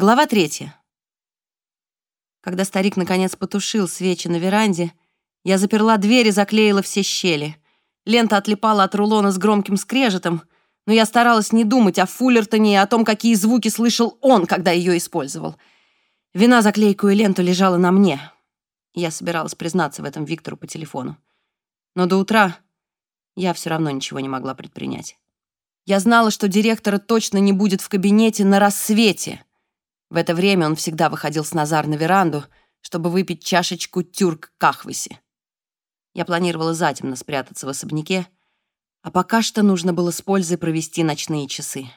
Глава третья. Когда старик наконец потушил свечи на веранде, я заперла дверь и заклеила все щели. Лента отлипала от рулона с громким скрежетом, но я старалась не думать о Фуллертоне и о том, какие звуки слышал он, когда ее использовал. Вина за клейкую ленту лежала на мне. Я собиралась признаться в этом Виктору по телефону. Но до утра я все равно ничего не могла предпринять. Я знала, что директора точно не будет в кабинете на рассвете — в это время он всегда выходил с Назар на веранду, чтобы выпить чашечку тюрк-кахвыси. Я планировала затемно спрятаться в особняке, а пока что нужно было с пользой провести ночные часы.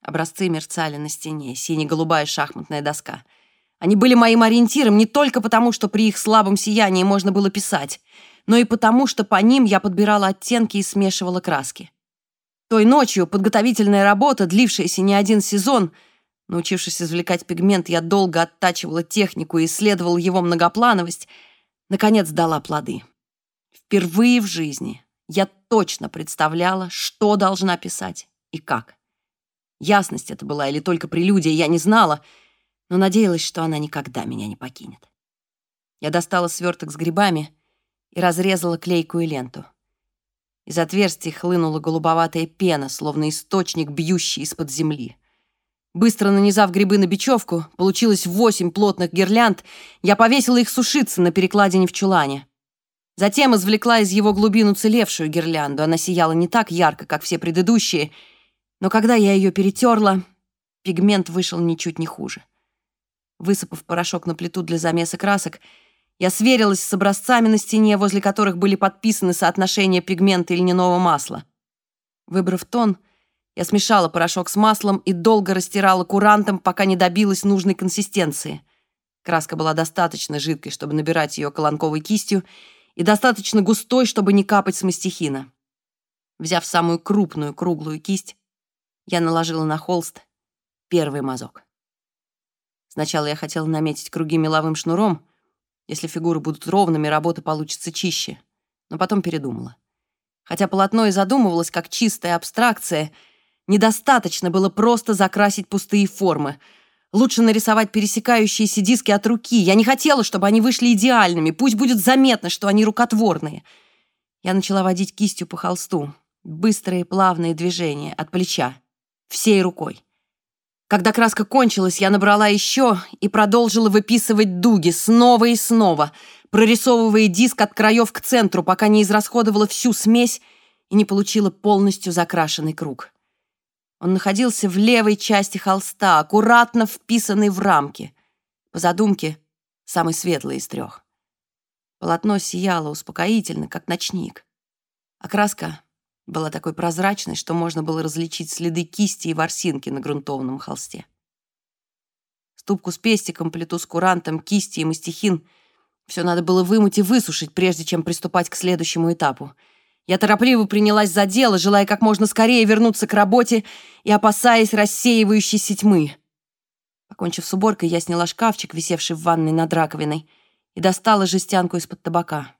Образцы мерцали на стене, сине-голубая шахматная доска. Они были моим ориентиром не только потому, что при их слабом сиянии можно было писать, но и потому, что по ним я подбирала оттенки и смешивала краски. Той ночью подготовительная работа, длившаяся не один сезон — Научившись извлекать пигмент, я долго оттачивала технику и исследовала его многоплановость, наконец дала плоды. Впервые в жизни я точно представляла, что должна писать и как. Ясность это была или только прелюдия, я не знала, но надеялась, что она никогда меня не покинет. Я достала сверток с грибами и разрезала клейкую ленту. Из отверстий хлынула голубоватая пена, словно источник, бьющий из-под земли. Быстро нанизав грибы на бечевку, получилось восемь плотных гирлянд, я повесила их сушиться на перекладине в чулане. Затем извлекла из его глубин уцелевшую гирлянду. Она сияла не так ярко, как все предыдущие, но когда я ее перетерла, пигмент вышел ничуть не хуже. Высыпав порошок на плиту для замеса красок, я сверилась с образцами на стене, возле которых были подписаны соотношения пигмента и льняного масла. Выбрав тон, я смешала порошок с маслом и долго растирала курантом, пока не добилась нужной консистенции. Краска была достаточно жидкой, чтобы набирать ее колонковой кистью, и достаточно густой, чтобы не капать с мастихина. Взяв самую крупную круглую кисть, я наложила на холст первый мазок. Сначала я хотела наметить круги меловым шнуром. Если фигуры будут ровными, работа получится чище. Но потом передумала. Хотя полотно и задумывалось как чистая абстракция — Недостаточно было просто закрасить пустые формы. Лучше нарисовать пересекающиеся диски от руки. Я не хотела, чтобы они вышли идеальными. Пусть будет заметно, что они рукотворные. Я начала водить кистью по холсту. Быстрые плавные движения от плеча. Всей рукой. Когда краска кончилась, я набрала еще и продолжила выписывать дуги снова и снова, прорисовывая диск от краев к центру, пока не израсходовала всю смесь и не получила полностью закрашенный круг. Он находился в левой части холста, аккуратно вписанный в рамки. По задумке, самый светлый из трех. Полотно сияло успокоительно, как ночник. А краска была такой прозрачной, что можно было различить следы кисти и ворсинки на грунтовном холсте. Ступку с пестиком, плиту с курантом, кисти и мастихин — все надо было вымыть и высушить, прежде чем приступать к следующему этапу — я торопливо принялась за дело, желая как можно скорее вернуться к работе и опасаясь рассеивающейся тьмы. Покончив с уборкой, я сняла шкафчик, висевший в ванной над раковиной, и достала жестянку из-под табака.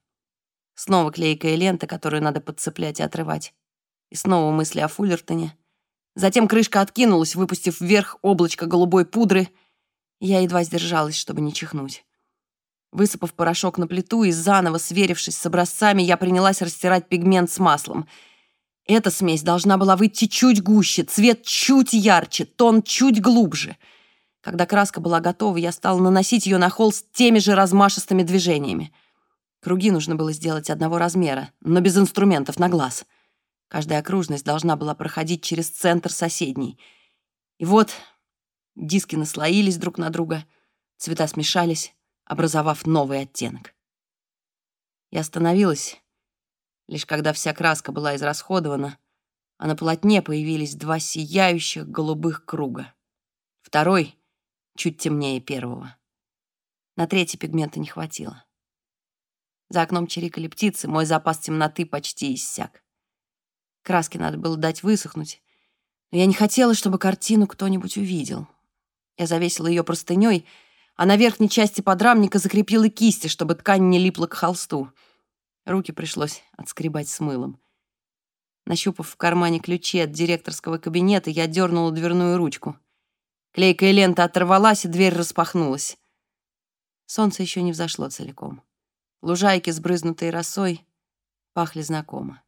Снова клейкая лента, которую надо подцеплять и отрывать. И снова мысли о Фуллертоне. Затем крышка откинулась, выпустив вверх облачко голубой пудры, я едва сдержалась, чтобы не чихнуть. Высыпав порошок на плиту и заново сверившись с образцами, я принялась растирать пигмент с маслом. Эта смесь должна была выйти чуть гуще, цвет чуть ярче, тон чуть глубже. Когда краска была готова, я стала наносить ее на холст теми же размашистыми движениями. Круги нужно было сделать одного размера, но без инструментов на глаз. Каждая окружность должна была проходить через центр соседней. И вот диски наслоились друг на друга, цвета смешались, образовав новый оттенок. Я остановилась, лишь когда вся краска была израсходована, а на полотне появились два сияющих голубых круга. Второй чуть темнее первого. На третий пигмента не хватило. За окном чирикали птицы, мой запас темноты почти иссяк. Краски надо было дать высохнуть, но я не хотела, чтобы картину кто-нибудь увидел. Я завесила ее простыней — а на верхней части подрамника закрепила кисти, чтобы ткань не липла к холсту. Руки пришлось отскребать с мылом. Нащупав в кармане ключи от директорского кабинета, я дернула дверную ручку. Клейкая лента оторвалась, и дверь распахнулась. Солнце еще не взошло целиком. Лужайки, сбрызнутые росой, пахли знакомо.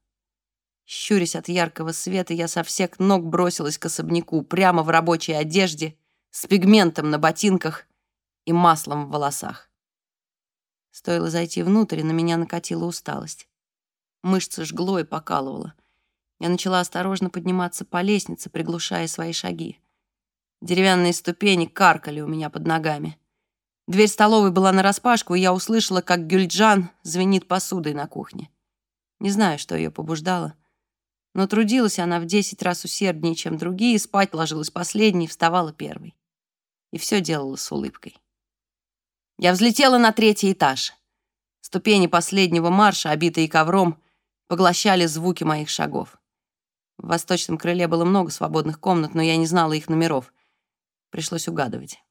Щурясь от яркого света, я со всех ног бросилась к особняку, прямо в рабочей одежде, с пигментом на ботинках и маслом в волосах. Стоило зайти внутрь, и на меня накатила усталость. Мышцы жгло и покалывало. Я начала осторожно подниматься по лестнице, приглушая свои шаги. Деревянные ступени каркали у меня под ногами. Дверь столовой была нараспашку, и я услышала, как Гюльджан звенит посудой на кухне. Не знаю, что ее побуждало, но трудилась она в десять раз усерднее, чем другие, спать ложилась последней, вставала первой. И все делала с улыбкой. Я взлетела на третий этаж. Ступени последнего марша, обитые ковром, поглощали звуки моих шагов. В восточном крыле было много свободных комнат, но я не знала их номеров. Пришлось угадывать.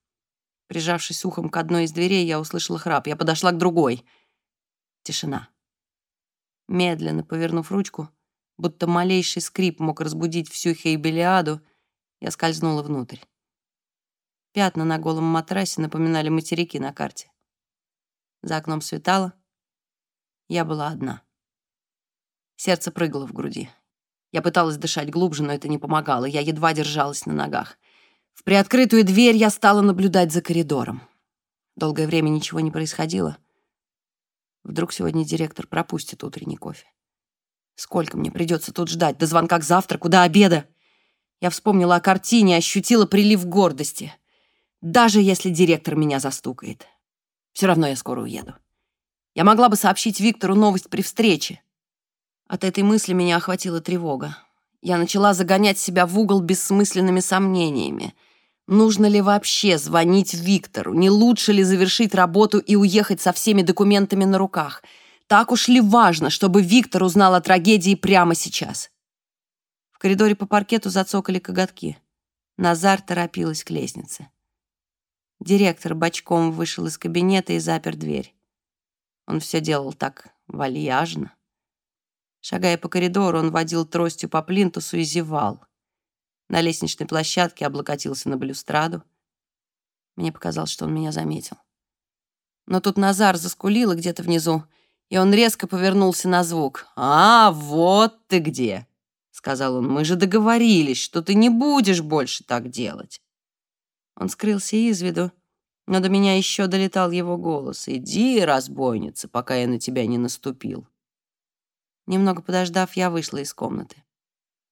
Прижавшись ухом к одной из дверей, я услышала храп. Я подошла к другой. Тишина. Медленно повернув ручку, будто малейший скрип мог разбудить всю Хейбелиаду, я скользнула внутрь. Пятна на голом матрасе напоминали материки на карте. За окном светало. Я была одна. Сердце прыгало в груди. Я пыталась дышать глубже, но это не помогало. Я едва держалась на ногах. В приоткрытую дверь я стала наблюдать за коридором. Долгое время ничего не происходило. Вдруг сегодня директор пропустит утренний кофе. Сколько мне придется тут ждать? До звонка к завтраку, до обеда? Я вспомнила о картине, ощутила прилив гордости. Даже если директор меня застукает. Все равно я скоро уеду. Я могла бы сообщить Виктору новость при встрече. От этой мысли меня охватила тревога. Я начала загонять себя в угол бессмысленными сомнениями. Нужно ли вообще звонить Виктору? Не лучше ли завершить работу и уехать со всеми документами на руках? Так уж ли важно, чтобы Виктор узнал о трагедии прямо сейчас? В коридоре по паркету зацокали коготки. Назар торопилась к лестнице. Директор бочком вышел из кабинета и запер дверь. Он все делал так вальяжно. Шагая по коридору, он водил тростью по плинтусу и зевал. На лестничной площадке облокотился на балюстраду. Мне показалось, что он меня заметил. Но тут Назар заскулила где-то внизу, и он резко повернулся на звук. «А, вот ты где!» — сказал он. «Мы же договорились, что ты не будешь больше так делать». Он скрылся из виду, но до меня еще долетал его голос. «Иди, разбойница, пока я на тебя не наступил». Немного подождав, я вышла из комнаты.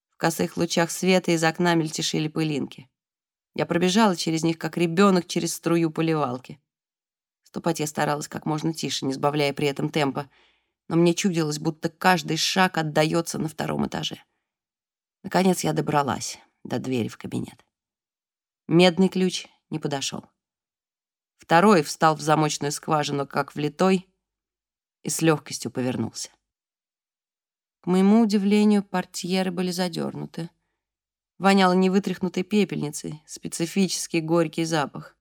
В косых лучах света из окна мельтешили пылинки. Я пробежала через них, как ребенок через струю поливалки. Ступать я старалась как можно тише, не сбавляя при этом темпа, но мне чудилось, будто каждый шаг отдается на втором этаже. Наконец я добралась до двери в кабинет. Медный ключ не подошел. Второй встал в замочную скважину, как влитой, и с легкостью повернулся. К моему удивлению, портьеры были задернуты. Воняло невытряхнутой пепельницей, специфический горький запах.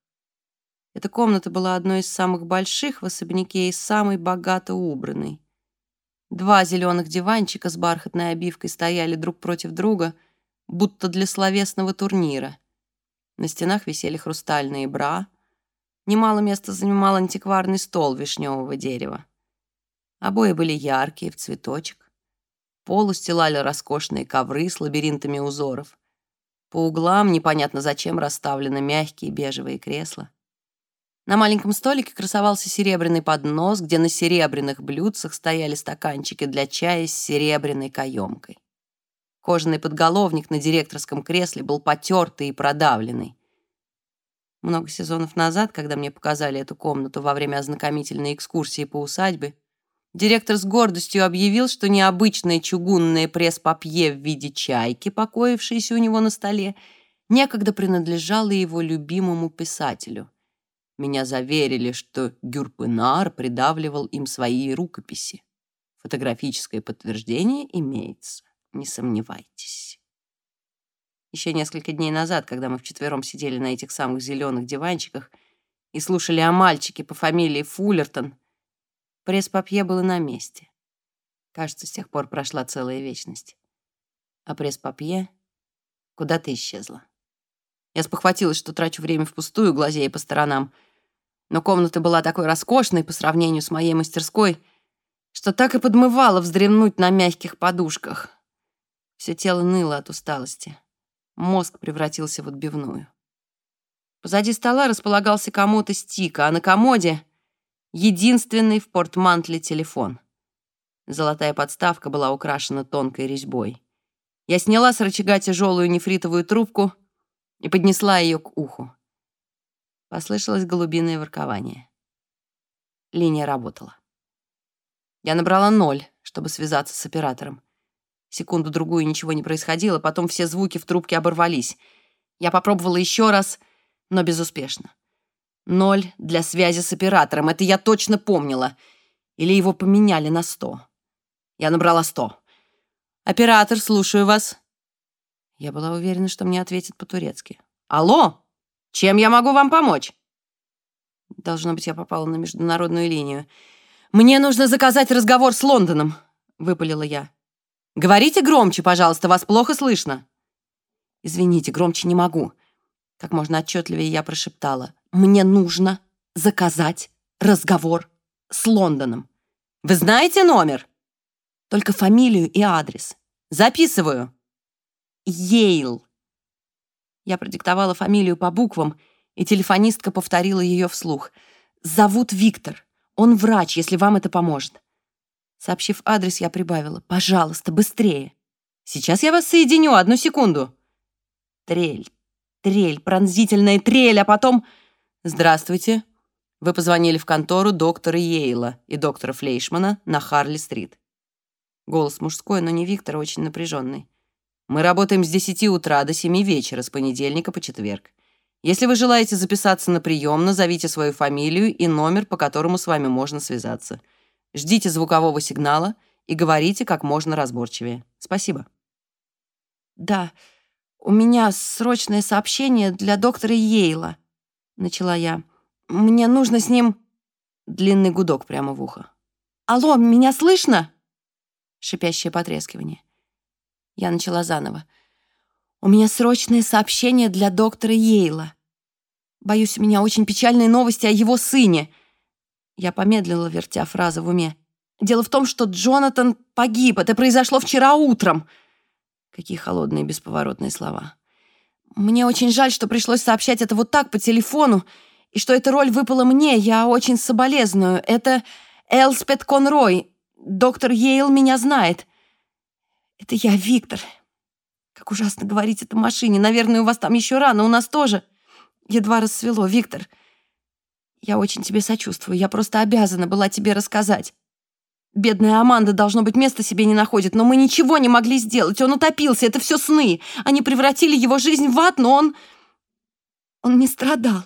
Эта комната была одной из самых больших в особняке и самой богато убранной. Два зеленых диванчика с бархатной обивкой стояли друг против друга, будто для словесного турнира. На стенах висели хрустальные бра. Немало места занимал антикварный стол вишневого дерева. Обои были яркие, в цветочек. Пол устилали роскошные ковры с лабиринтами узоров. По углам непонятно зачем расставлены мягкие бежевые кресла. На маленьком столике красовался серебряный поднос, где на серебряных блюдцах стояли стаканчики для чая с серебряной каемкой. Кожаный подголовник на директорском кресле был потертый и продавленный. Много сезонов назад, когда мне показали эту комнату во время ознакомительной экскурсии по усадьбе, директор с гордостью объявил, что необычное чугунное пресс-папье в виде чайки, покоившееся у него на столе, некогда принадлежало его любимому писателю — меня заверили, что Гюрпынар придавливал им свои рукописи. Фотографическое подтверждение имеется, не сомневайтесь. Еще несколько дней назад, когда мы вчетвером сидели на этих самых зеленых диванчиках и слушали о мальчике по фамилии Фуллертон, пресс-папье было на месте. Кажется, с тех пор прошла целая вечность. А пресс-папье куда-то исчезла. Я спохватилась, что трачу время впустую, глазея по сторонам. Но комната была такой роскошной по сравнению с моей мастерской, что так и подмывало вздремнуть на мягких подушках. Все тело ныло от усталости. Мозг превратился в отбивную. Позади стола располагался комод из тика, а на комоде — единственный в портмантле телефон. Золотая подставка была украшена тонкой резьбой. Я сняла с рычага тяжелую нефритовую трубку и поднесла ее к уху. Послышалось голубиное воркование. Линия работала. Я набрала ноль, чтобы связаться с оператором. Секунду-другую ничего не происходило, потом все звуки в трубке оборвались. Я попробовала еще раз, но безуспешно. Ноль для связи с оператором, это я точно помнила. Или его поменяли на сто. Я набрала сто. «Оператор, слушаю вас». Я была уверена, что мне ответят по-турецки. «Алло! Чем я могу вам помочь?» Должно быть, я попала на международную линию. «Мне нужно заказать разговор с Лондоном», — выпалила я. «Говорите громче, пожалуйста, вас плохо слышно». «Извините, громче не могу». Как можно отчетливее я прошептала. «Мне нужно заказать разговор с Лондоном». «Вы знаете номер?» Только фамилию и адрес. Записываю. Йейл. Я продиктовала фамилию по буквам, и телефонистка повторила ее вслух. «Зовут Виктор. Он врач, если вам это поможет». Сообщив адрес, я прибавила. «Пожалуйста, быстрее». «Сейчас я вас соединю, одну секунду». Трель, трель, пронзительная трель, а потом... «Здравствуйте. Вы позвонили в контору доктора Йейла и доктора Флейшмана на Харли-стрит. Голос мужской, но не Виктора, очень напряженный. Мы работаем с 10 утра до 7 вечера с понедельника по четверг. Если вы желаете записаться на прием, назовите свою фамилию и номер, по которому с вами можно связаться. Ждите звукового сигнала и говорите как можно разборчивее. Спасибо. Да, у меня срочное сообщение для доктора Йейла, начала я. Мне нужно с ним... Длинный гудок прямо в ухо. Алло, меня слышно? шипящее потрескивание. Я начала заново. «У меня срочное сообщение для доктора Йейла. Боюсь, у меня очень печальные новости о его сыне». Я помедлила, вертя фразу в уме. «Дело в том, что Джонатан погиб. Это произошло вчера утром». Какие холодные бесповоротные слова. «Мне очень жаль, что пришлось сообщать это вот так, по телефону, и что эта роль выпала мне. Я очень соболезную. Это Элспет Конрой, Доктор Йейл меня знает. Это я, Виктор. Как ужасно говорить это машине. Наверное, у вас там еще рано, у нас тоже. Едва рассвело, Виктор. Я очень тебе сочувствую. Я просто обязана была тебе рассказать. Бедная Аманда, должно быть, места себе не находит, но мы ничего не могли сделать. Он утопился, это все сны. Они превратили его жизнь в ад, но он... Он не страдал.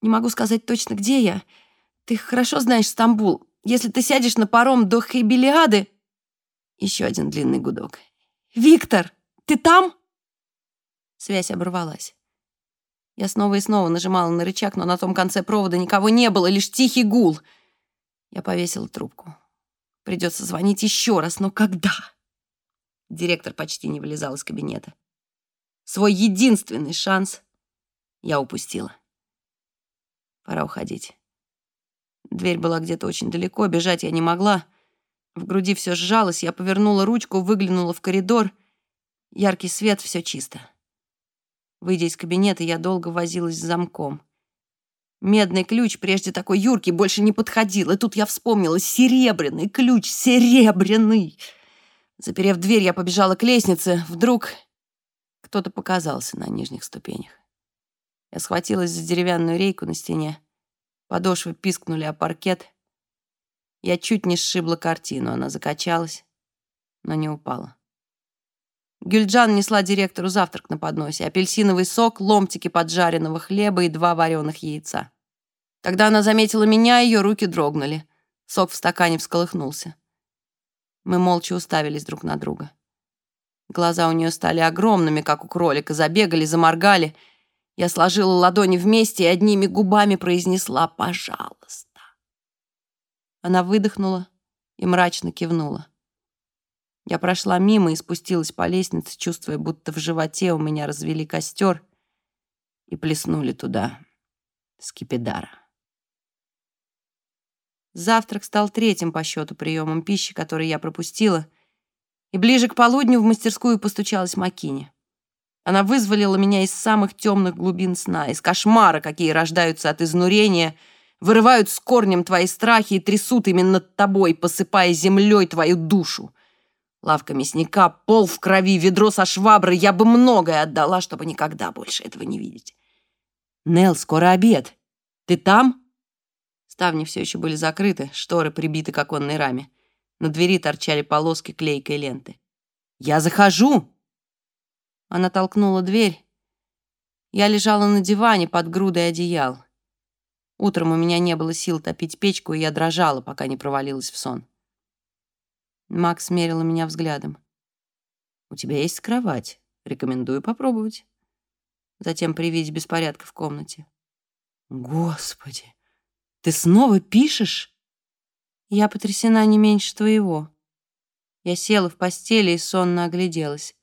Не могу сказать точно, где я. Ты хорошо знаешь Стамбул. Если ты сядешь на паром до Хейбелиады...» Еще один длинный гудок. «Виктор, ты там?» Связь оборвалась. Я снова и снова нажимала на рычаг, но на том конце провода никого не было, лишь тихий гул. Я повесила трубку. Придется звонить еще раз, но когда? Директор почти не вылезал из кабинета. Свой единственный шанс я упустила. Пора уходить. Дверь была где-то очень далеко, бежать я не могла. В груди все сжалось, я повернула ручку, выглянула в коридор. Яркий свет, все чисто. Выйдя из кабинета, я долго возилась с замком. Медный ключ, прежде такой юркий, больше не подходил. И тут я вспомнила серебряный ключ, серебряный. Заперев дверь, я побежала к лестнице. Вдруг кто-то показался на нижних ступенях. Я схватилась за деревянную рейку на стене. Подошвы пискнули о паркет. Я чуть не сшибла картину. Она закачалась, но не упала. Гюльджан несла директору завтрак на подносе. Апельсиновый сок, ломтики поджаренного хлеба и два вареных яйца. Когда она заметила меня, ее руки дрогнули. Сок в стакане всколыхнулся. Мы молча уставились друг на друга. Глаза у нее стали огромными, как у кролика, забегали, заморгали — я сложила ладони вместе и одними губами произнесла «пожалуйста». Она выдохнула и мрачно кивнула. Я прошла мимо и спустилась по лестнице, чувствуя, будто в животе у меня развели костер, и плеснули туда скипидара. Завтрак стал третьим по счету приемом пищи, который я пропустила, и ближе к полудню в мастерскую постучалась Макини. Она вызволила меня из самых темных глубин сна, из кошмара, какие рождаются от изнурения, вырывают с корнем твои страхи и трясут именно тобой, посыпая землей твою душу. Лавка мясника, пол в крови, ведро со шваброй. Я бы многое отдала, чтобы никогда больше этого не видеть. Нел, скоро обед. Ты там? Ставни все еще были закрыты, шторы прибиты к оконной раме. На двери торчали полоски клейкой ленты. «Я захожу!» Она толкнула дверь. Я лежала на диване под грудой одеял. Утром у меня не было сил топить печку, и я дрожала, пока не провалилась в сон. Макс смерила меня взглядом. «У тебя есть кровать. Рекомендую попробовать». Затем при виде беспорядка в комнате. «Господи, ты снова пишешь?» Я потрясена не меньше твоего. Я села в постели и сонно огляделась.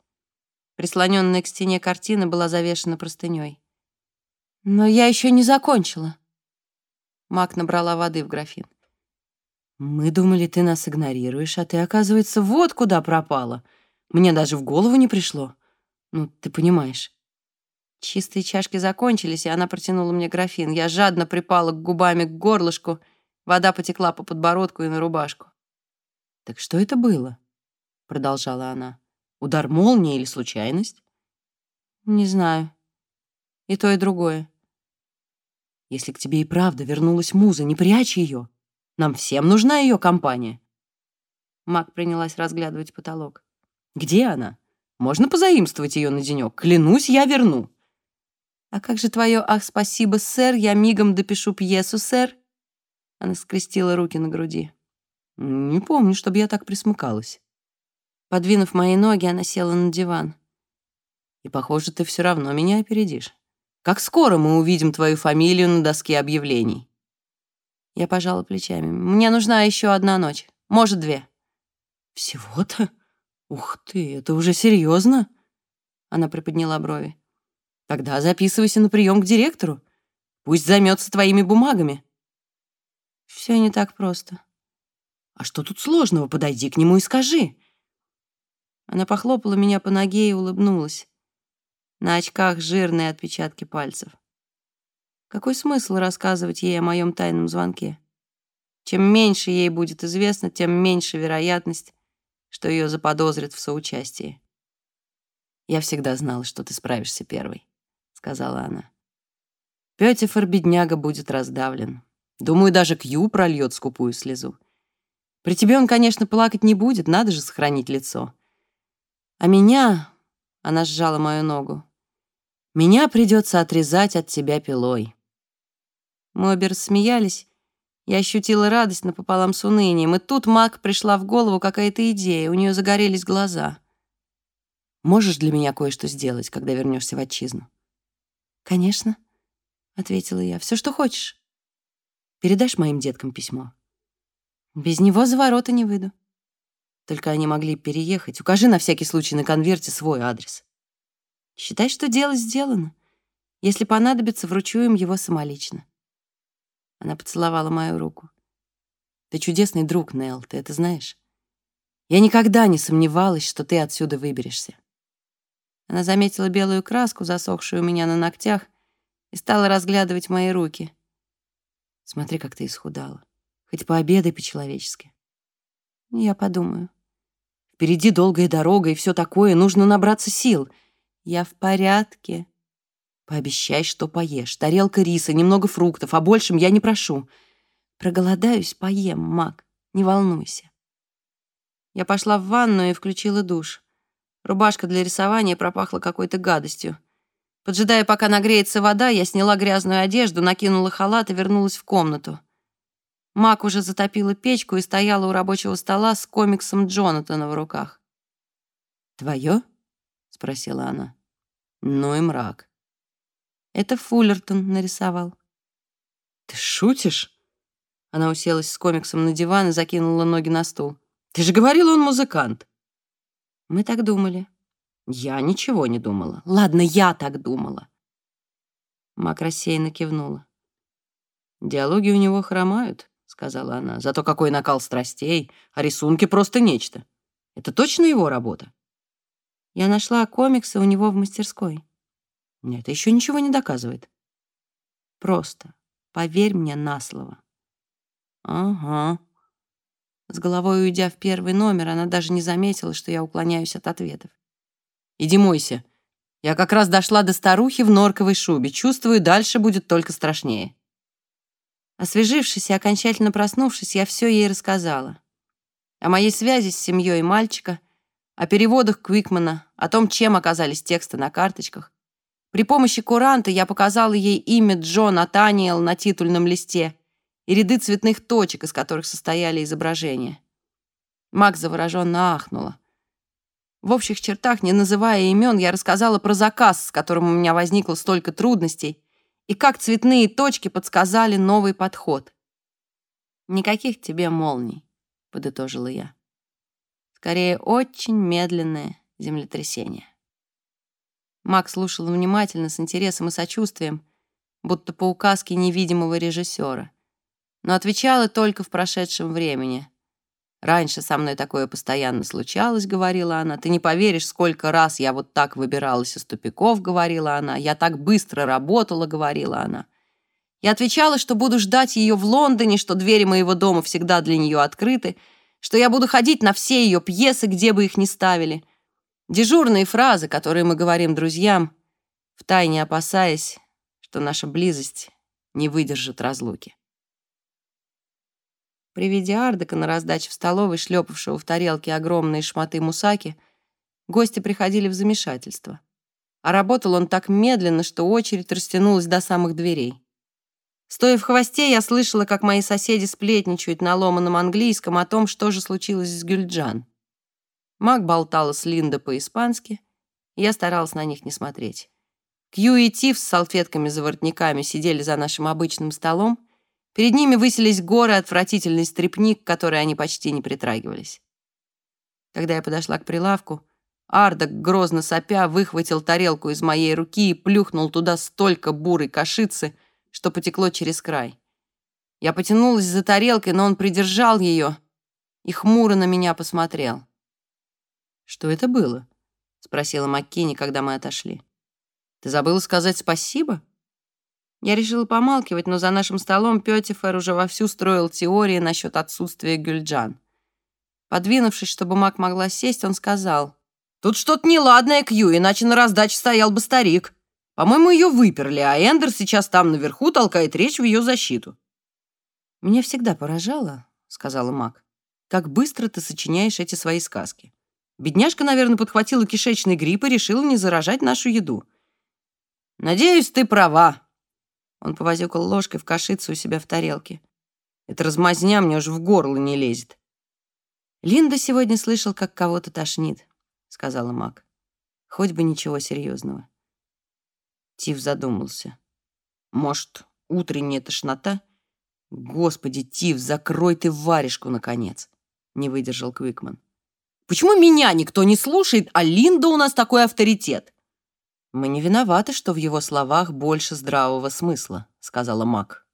Прислоненная к стене картина была завешена простыней. «Но я еще не закончила». Мак набрала воды в графин. «Мы думали, ты нас игнорируешь, а ты, оказывается, вот куда пропала. Мне даже в голову не пришло. Ну, ты понимаешь». Чистые чашки закончились, и она протянула мне графин. Я жадно припала к губами к горлышку. Вода потекла по подбородку и на рубашку. «Так что это было?» — продолжала она. «Удар молнии или случайность?» «Не знаю. И то, и другое». «Если к тебе и правда вернулась муза, не прячь ее. Нам всем нужна ее компания». Мак принялась разглядывать потолок. «Где она? Можно позаимствовать ее на денек. Клянусь, я верну». «А как же твое «Ах, спасибо, сэр, я мигом допишу пьесу, сэр»?» Она скрестила руки на груди. «Не помню, чтобы я так присмыкалась». Подвинув мои ноги, она села на диван. «И, похоже, ты все равно меня опередишь. Как скоро мы увидим твою фамилию на доске объявлений?» Я пожала плечами. «Мне нужна еще одна ночь. Может, две». «Всего-то? Ух ты, это уже серьезно?» Она приподняла брови. «Тогда записывайся на прием к директору. Пусть займется твоими бумагами». Все не так просто. А что тут сложного? Подойди к нему и скажи. Она похлопала меня по ноге и улыбнулась. На очках жирные отпечатки пальцев. Какой смысл рассказывать ей о моем тайном звонке? Чем меньше ей будет известно, тем меньше вероятность, что ее заподозрят в соучастии. «Я всегда знала, что ты справишься первой», — сказала она. Пётифор, бедняга, будет раздавлен. Думаю, даже Кью прольет скупую слезу. При тебе он, конечно, плакать не будет, надо же сохранить лицо. А меня, она сжала мою ногу, меня придется отрезать от тебя пилой. Мы обе рассмеялись. Я ощутила радость напополам с унынием, и тут Мак пришла в голову какая-то идея, у нее загорелись глаза. «Можешь для меня кое-что сделать, когда вернешься в отчизну?» «Конечно», — ответила я, — «все, что хочешь». Передашь моим деткам письмо? Без него за ворота не выйду. Только они могли переехать. Укажи на всякий случай на конверте свой адрес. Считай, что дело сделано. Если понадобится, вручу им его самолично. Она поцеловала мою руку. Ты чудесный друг, Нелл, ты это знаешь? Я никогда не сомневалась, что ты отсюда выберешься. Она заметила белую краску, засохшую у меня на ногтях, и стала разглядывать мои руки. Смотри, как ты исхудала. Хоть пообедай по-человечески. Я подумаю. Впереди долгая дорога и все такое. Нужно набраться сил. Я в порядке. Пообещай, что поешь. Тарелка риса, немного фруктов, а большим я не прошу. Проголодаюсь, поем, Мак. Не волнуйся. Я пошла в ванную и включила душ. Рубашка для рисования пропахла какой-то гадостью. Поджидая, пока нагреется вода, я сняла грязную одежду, накинула халат и вернулась в комнату. Мак уже затопила печку и стояла у рабочего стола с комиксом Джонатана в руках. «Твое?» — спросила она. «Ну и мрак». «Это Фуллертон нарисовал». «Ты шутишь?» Она уселась с комиксом на диван и закинула ноги на стул. «Ты же говорила, он музыкант». «Мы так думали», я ничего не думала. Ладно, я так думала. Мак рассеянно кивнула. «Диалоги у него хромают», — сказала она. «Зато какой накал страстей, а рисунки просто нечто. Это точно его работа?» Я нашла комиксы у него в мастерской. Это еще ничего не доказывает. Просто поверь мне на слово. Ага. С головой уйдя в первый номер, она даже не заметила, что я уклоняюсь от ответов. Иди мойся. Я как раз дошла до старухи в норковой шубе. Чувствую, дальше будет только страшнее. Освежившись и окончательно проснувшись, я все ей рассказала. О моей связи с семьей мальчика, о переводах Квикмана, о том, чем оказались тексты на карточках. При помощи куранта я показала ей имя Джо Натаниэл на титульном листе и ряды цветных точек, из которых состояли изображения. Мак завороженно ахнула. В общих чертах, не называя имен, я рассказала про заказ, с которым у меня возникло столько трудностей, и как цветные точки подсказали новый подход. «Никаких тебе молний», — подытожила я. «Скорее, очень медленное землетрясение». Мак слушал внимательно, с интересом и сочувствием, будто по указке невидимого режиссера, но отвечала только в прошедшем времени — «Раньше со мной такое постоянно случалось», — говорила она. «Ты не поверишь, сколько раз я вот так выбиралась из тупиков», — говорила она. «Я так быстро работала», — говорила она. Я отвечала, что буду ждать ее в Лондоне, что двери моего дома всегда для нее открыты, что я буду ходить на все ее пьесы, где бы их ни ставили. Дежурные фразы, которые мы говорим друзьям, втайне опасаясь, что наша близость не выдержит разлуки. При виде Ардека на раздаче в столовой, шлепавшего в тарелке огромные шматы мусаки, гости приходили в замешательство. А работал он так медленно, что очередь растянулась до самых дверей. Стоя в хвосте, я слышала, как мои соседи сплетничают на ломаном английском о том, что же случилось с Гюльджан. Мак болтала с Линда по-испански, я старалась на них не смотреть. Кью и Тиф с салфетками за воротниками сидели за нашим обычным столом, Перед ними высились горы отвратительный стрепни, к которой они почти не притрагивались. Когда я подошла к прилавку, Ардак, грозно сопя, выхватил тарелку из моей руки и плюхнул туда столько бурой кашицы, что потекло через край. Я потянулась за тарелкой, но он придержал ее и хмуро на меня посмотрел. «Что это было?» — спросила Маккини, когда мы отошли. «Ты забыла сказать спасибо?» Я решила помалкивать, но за нашим столом Пётифер уже вовсю строил теории насчет отсутствия Гюльджан. Подвинувшись, чтобы Мак могла сесть, он сказал, «Тут что-то неладное, Кью, иначе на раздаче стоял бы старик. По-моему, ее выперли, а Эндер сейчас там наверху толкает речь в ее защиту». «Меня всегда поражало», — сказала Мак, «как быстро ты сочиняешь эти свои сказки. Бедняжка, наверное, подхватила кишечный грипп и решила не заражать нашу еду». «Надеюсь, ты права», он повозюкал ложкой в кашицу у себя в тарелке. «Эта размазня мне уже в горло не лезет». «Линда сегодня слышал, как кого-то тошнит», — сказала Мак. «Хоть бы ничего серьезного». Тиф задумался. «Может, утренняя тошнота?» «Господи, Тиф, закрой ты варежку, наконец!» — не выдержал Квикман. «Почему меня никто не слушает, а Линда у нас такой авторитет?» «Мы не виноваты, что в его словах больше здравого смысла», — сказала Мак.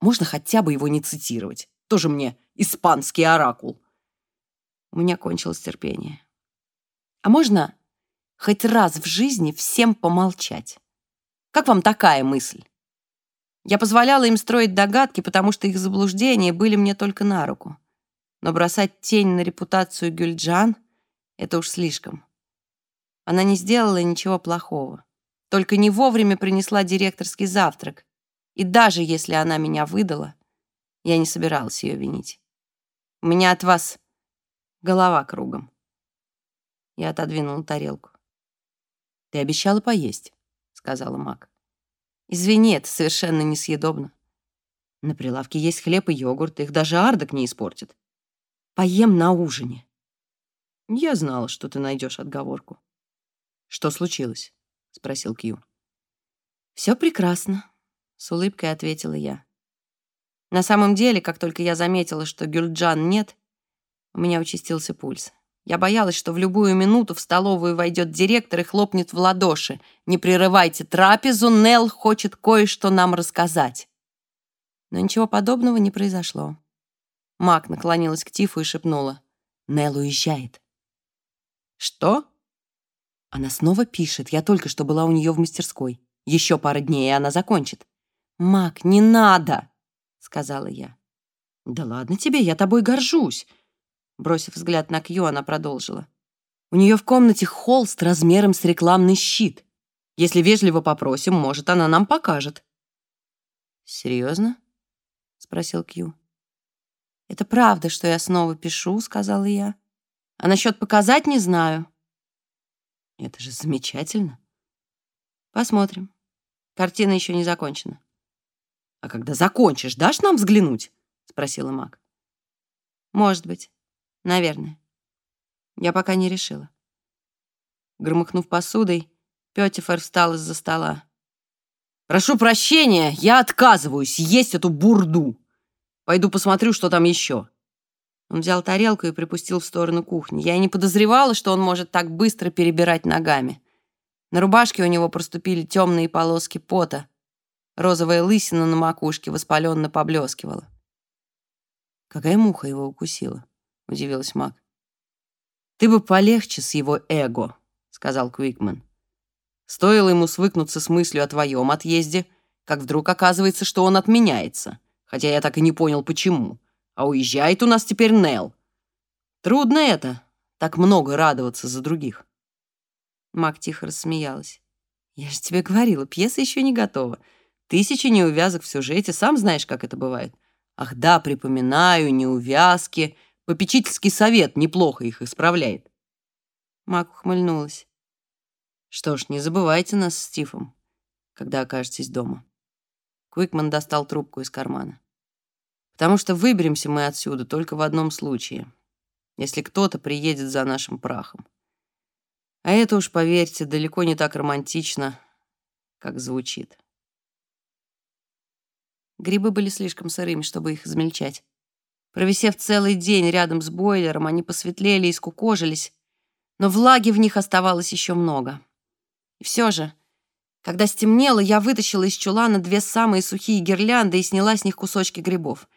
«Можно хотя бы его не цитировать. Тоже мне испанский оракул». У меня кончилось терпение. «А можно хоть раз в жизни всем помолчать? Как вам такая мысль?» Я позволяла им строить догадки, потому что их заблуждения были мне только на руку. Но бросать тень на репутацию Гюльджан — это уж слишком. Она не сделала ничего плохого. Только не вовремя принесла директорский завтрак. И даже если она меня выдала, я не собиралась ее винить. У меня от вас голова кругом. Я отодвинула тарелку. «Ты обещала поесть», — сказала Мак. «Извини, это совершенно несъедобно. На прилавке есть хлеб и йогурт, их даже ардок не испортит. Поем на ужине». Я знала, что ты найдешь отговорку. «Что случилось?» — спросил Кью. «Все прекрасно», — с улыбкой ответила я. На самом деле, как только я заметила, что Гюльджан нет, у меня участился пульс. Я боялась, что в любую минуту в столовую войдет директор и хлопнет в ладоши. «Не прерывайте трапезу, Нелл хочет кое-что нам рассказать». Но ничего подобного не произошло. Мак наклонилась к Тифу и шепнула. «Нелл уезжает». «Что?» Она снова пишет. Я только что была у нее в мастерской. Еще пара дней, и она закончит. «Мак, не надо!» — сказала я. «Да ладно тебе, я тобой горжусь!» Бросив взгляд на Кью, она продолжила. «У нее в комнате холст размером с рекламный щит. Если вежливо попросим, может, она нам покажет». «Серьезно?» — спросил Кью. «Это правда, что я снова пишу», — сказала я. «А насчет показать не знаю». «Это же замечательно». «Посмотрим. Картина еще не закончена». «А когда закончишь, дашь нам взглянуть?» — спросила Мак. «Может быть. Наверное. Я пока не решила». Громыхнув посудой, Пётифер встал из-за стола. «Прошу прощения, я отказываюсь есть эту бурду. Пойду посмотрю, что там еще». Он взял тарелку и припустил в сторону кухни. Я не подозревала, что он может так быстро перебирать ногами. На рубашке у него проступили темные полоски пота. Розовая лысина на макушке воспаленно поблескивала. «Какая муха его укусила?» — удивилась Мак. «Ты бы полегче с его эго», — сказал Квикман. «Стоило ему свыкнуться с мыслью о твоем отъезде, как вдруг оказывается, что он отменяется, хотя я так и не понял, почему. А уезжает у нас теперь Нел. Трудно это, так много радоваться за других». Мак тихо рассмеялась. «Я же тебе говорила, пьеса еще не готова. Тысячи неувязок в сюжете, сам знаешь, как это бывает. Ах да, припоминаю, неувязки. Попечительский совет неплохо их исправляет. Мак ухмыльнулась. Что ж, не забывайте нас с Стивом, когда окажетесь дома. Куикман достал трубку из кармана. Потому что выберемся мы отсюда только в одном случае. Если кто-то приедет за нашим прахом. А это уж, поверьте, далеко не так романтично, как звучит. Грибы были слишком сырыми, чтобы их измельчать. Провисев целый день рядом с бойлером, они посветлели и скукожились, но влаги в них оставалось еще много. И все же, когда стемнело, я вытащила из чулана две самые сухие гирлянды и сняла с них кусочки грибов.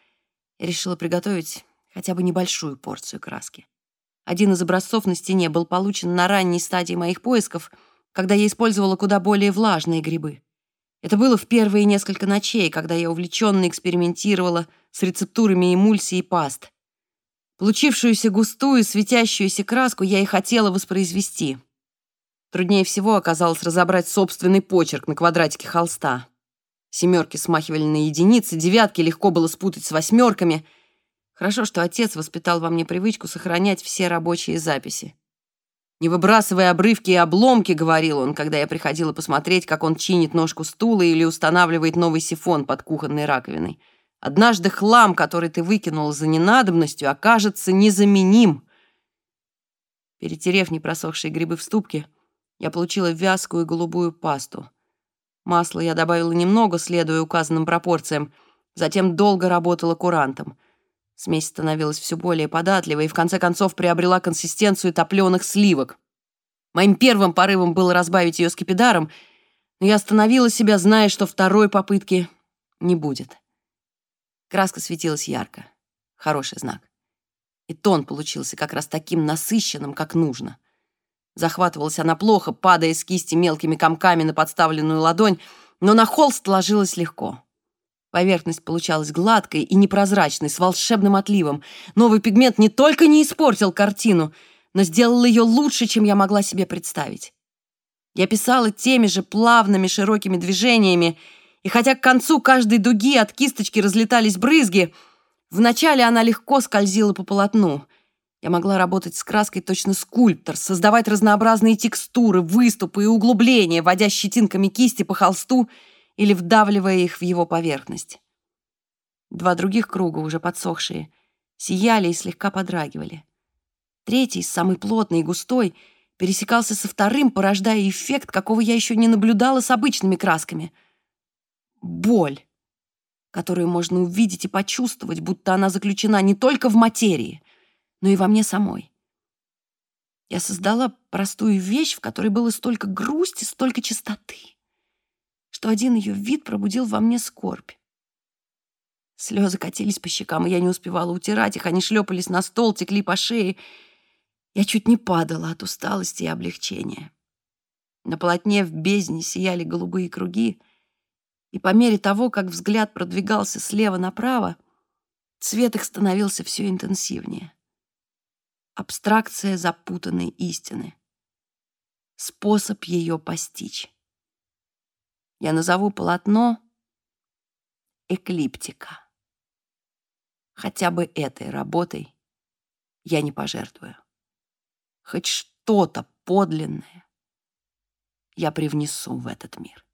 Я решила приготовить хотя бы небольшую порцию краски. Один из образцов на стене был получен на ранней стадии моих поисков, когда я использовала куда более влажные грибы. Это было в первые несколько ночей, когда я увлеченно экспериментировала с рецептурами эмульсии и паст. Получившуюся густую светящуюся краску я и хотела воспроизвести. Труднее всего оказалось разобрать собственный почерк на квадратике холста. Семерки смахивали на единицы, девятки легко было спутать с восьмерками. Хорошо, что отец воспитал во мне привычку сохранять все рабочие записи. «Не выбрасывай обрывки и обломки», — говорил он, когда я приходила посмотреть, как он чинит ножку стула или устанавливает новый сифон под кухонной раковиной. «Однажды хлам, который ты выкинул за ненадобностью, окажется незаменим». Перетерев непросохшие грибы в ступке, я получила вязкую голубую пасту. Масла я добавила немного, следуя указанным пропорциям, затем долго работала курантом — Смесь становилась все более податливой и в конце концов приобрела консистенцию топленых сливок. Моим первым порывом было разбавить ее скипидаром, но я остановила себя, зная, что второй попытки не будет. Краска светилась ярко. Хороший знак. И тон получился как раз таким насыщенным, как нужно. Захватывалась она плохо, падая с кисти мелкими комками на подставленную ладонь, но на холст ложилась легко. Поверхность получалась гладкой и непрозрачной, с волшебным отливом. Новый пигмент не только не испортил картину, но сделал ее лучше, чем я могла себе представить. Я писала теми же плавными широкими движениями, и хотя к концу каждой дуги от кисточки разлетались брызги, вначале она легко скользила по полотну. Я могла работать с краской точно скульптор, создавать разнообразные текстуры, выступы и углубления, водя щетинками кисти по холсту — или вдавливая их в его поверхность. Два других круга, уже подсохшие, сияли и слегка подрагивали. Третий, самый плотный и густой, пересекался со вторым, порождая эффект, какого я еще не наблюдала с обычными красками. Боль, которую можно увидеть и почувствовать, будто она заключена не только в материи, но и во мне самой. Я создала простую вещь, в которой было столько грусти, столько чистоты, что один ее вид пробудил во мне скорбь. Слезы катились по щекам, и я не успевала утирать их. Они шлепались на стол, текли по шее. Я чуть не падала от усталости и облегчения. На полотне в бездне сияли голубые круги, и по мере того, как взгляд продвигался слева направо, цвет их становился все интенсивнее. Абстракция запутанной истины. Способ ее постичь. Я назову полотно «Эклиптика». Хотя бы этой работой я не пожертвую. Хоть что-то подлинное я привнесу в этот мир.